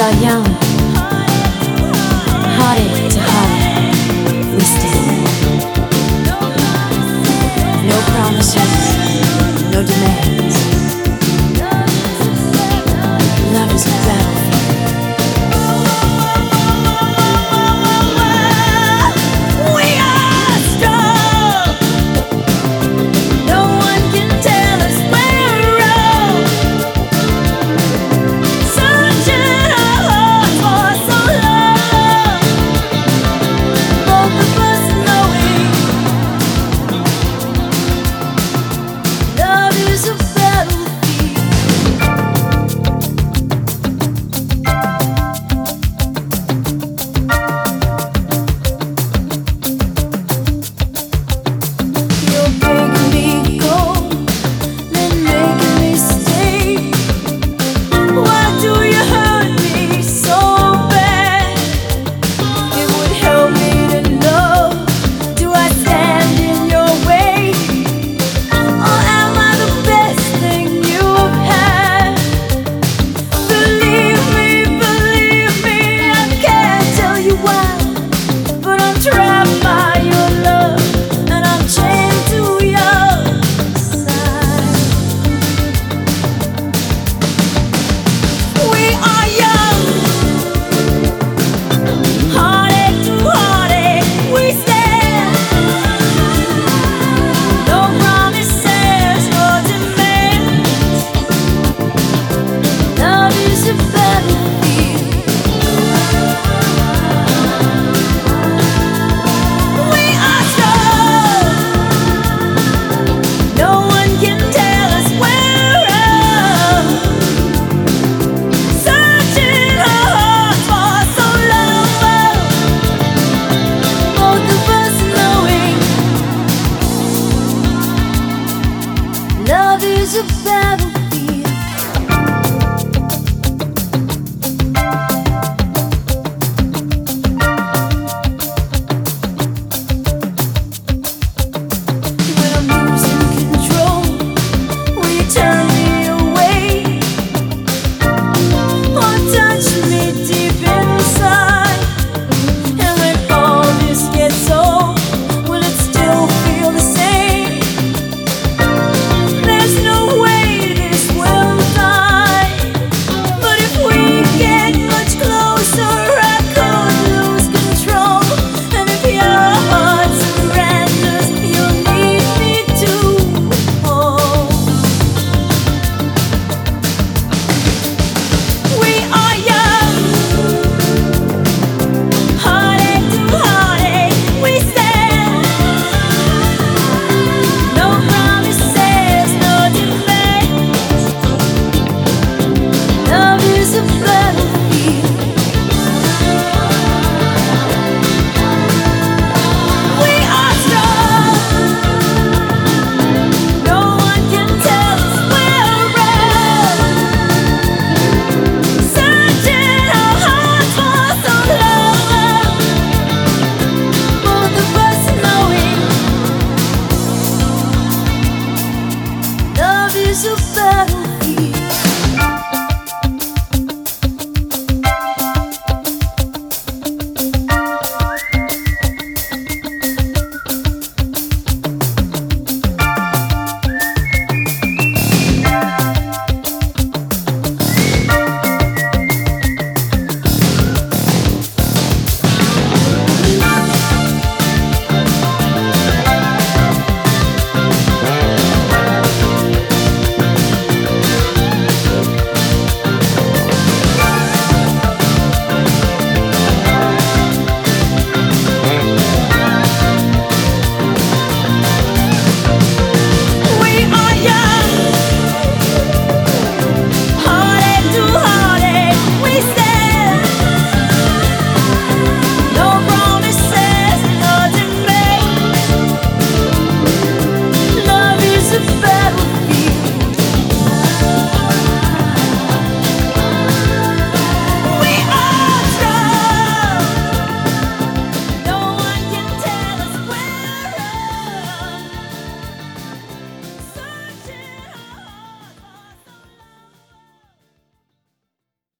are young, hearted to heart, we stand. No promises. It's a battle. sorriso